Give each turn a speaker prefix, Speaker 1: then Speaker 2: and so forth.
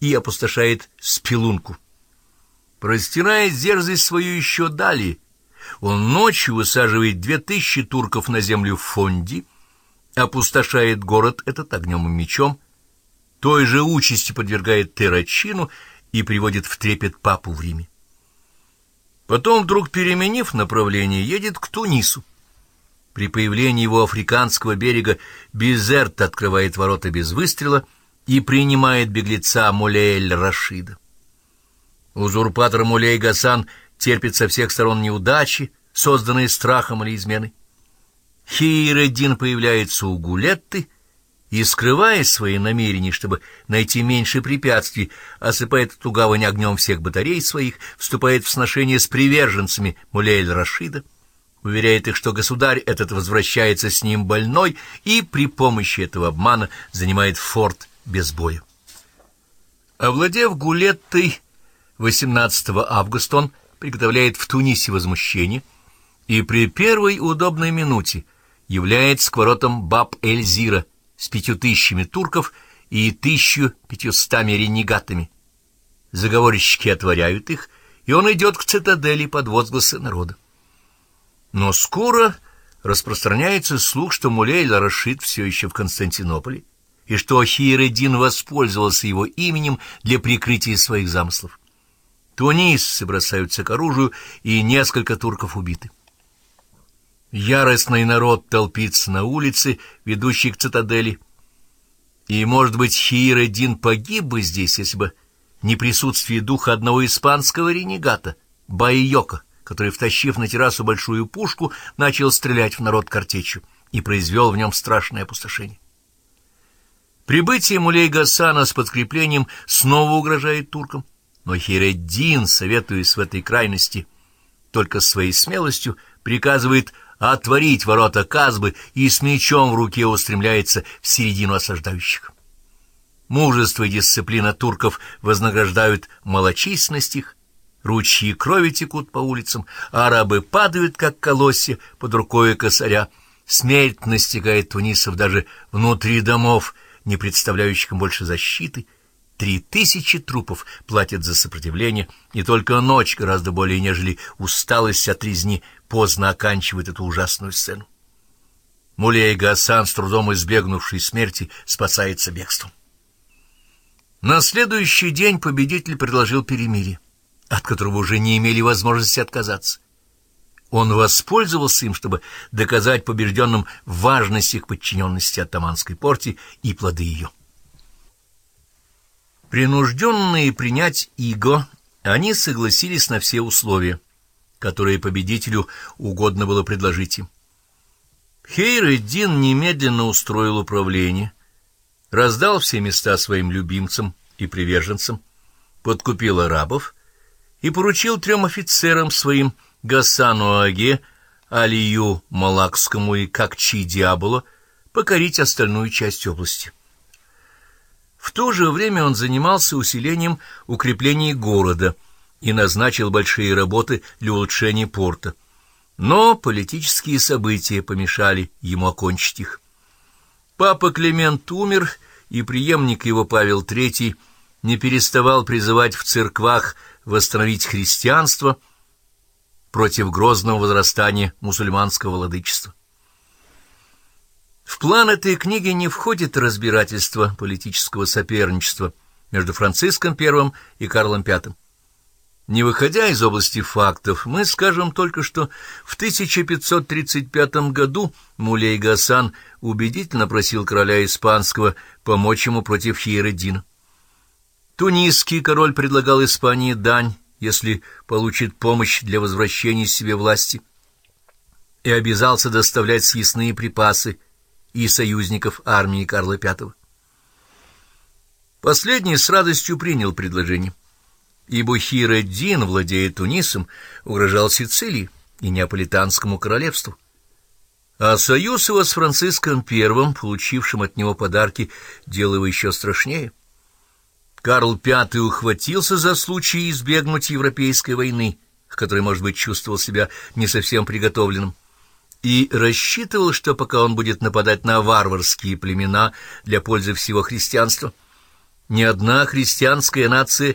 Speaker 1: и опустошает спелунку. Простирает дерзость свою еще далее. Он ночью высаживает две тысячи турков на землю в Фонди, опустошает город этот огнем и мечом, той же участи подвергает Террачину и приводит в трепет папу в Риме. Потом, вдруг переменив направление, едет к Тунису. При появлении его африканского берега Безерт открывает ворота без выстрела и принимает беглеца Мулеэль Рашида. Узурпатор Мулей Гасан терпит со всех сторон неудачи, созданные страхом или изменой. Хейреддин появляется у Гулетты и, скрывая свои намерения, чтобы найти меньше препятствий, осыпает эту гавань огнем всех батарей своих, вступает в сношение с приверженцами Мулеэль-Рашида, уверяет их, что государь этот возвращается с ним больной и при помощи этого обмана занимает форт без боя. Овладев Гулеттой 18 августа он приготовляет в Тунисе возмущение и при первой удобной минуте является к воротам Баб-эль-Зира с пятью тысячами турков и тысячу пятьюстами ренегатами. Заговорщики отворяют их, и он идет к цитадели под возгласы народа. Но скоро распространяется слух, что Мулей Рашид все еще в Константинополе, и что Хиереддин воспользовался его именем для прикрытия своих замыслов. Тунисцы бросаются к оружию, и несколько турков убиты. Яростный народ толпится на улице, ведущей к цитадели. И, может быть, Хиир-Эдин погиб бы здесь, если бы не присутствие духа одного испанского ренегата, Байока, который, втащив на террасу большую пушку, начал стрелять в народ картечью и произвел в нем страшное опустошение. Прибытие Мулей Гасана с подкреплением снова угрожает туркам, но Хиреддин, советуясь в этой крайности, только своей смелостью приказывает отворить ворота Казбы и с мечом в руке устремляется в середину осаждающих. Мужество и дисциплина турков вознаграждают малочисленность их, ручьи крови текут по улицам, арабы падают, как колосья, под рукой косаря, смерть настигает тунисов даже внутри домов, не представляющих им больше защиты, Три тысячи трупов платят за сопротивление, и только ночь, гораздо более нежели усталость от резни, поздно оканчивает эту ужасную сцену. Мулей Гасан, с трудом избегнувший смерти, спасается бегством. На следующий день победитель предложил перемирие, от которого уже не имели возможности отказаться. Он воспользовался им, чтобы доказать побежденным важность их подчиненности атаманской порте и плоды ее. Принужденные принять Иго, они согласились на все условия, которые победителю угодно было предложить им. Хейреддин немедленно устроил управление, раздал все места своим любимцам и приверженцам, подкупил арабов и поручил трем офицерам своим Гасану Аге, Алию Малакскому и Какчи Диаболо покорить остальную часть области. В то же время он занимался усилением укреплений города и назначил большие работы для улучшения порта. Но политические события помешали ему окончить их. Папа Климент умер, и преемник его Павел III не переставал призывать в церквах восстановить христианство против грозного возрастания мусульманского владычества. В план этой книги не входит разбирательство политического соперничества между Франциском I и Карлом V. Не выходя из области фактов, мы скажем только, что в 1535 году Мулей Гасан убедительно просил короля испанского помочь ему против Хиереддина. Тунисский король предлагал Испании дань, если получит помощь для возвращения себе власти, и обязался доставлять съестные припасы и союзников армии Карла V. Последний с радостью принял предложение, ибо Хиреддин, владея Тунисом, угрожал Сицилии и Неаполитанскому королевству. А союз его с Франциском I, получившим от него подарки, делал его еще страшнее. Карл V ухватился за случай избегнуть европейской войны, к которой, может быть, чувствовал себя не совсем приготовленным и рассчитывал, что пока он будет нападать на варварские племена для пользы всего христианства, ни одна христианская нация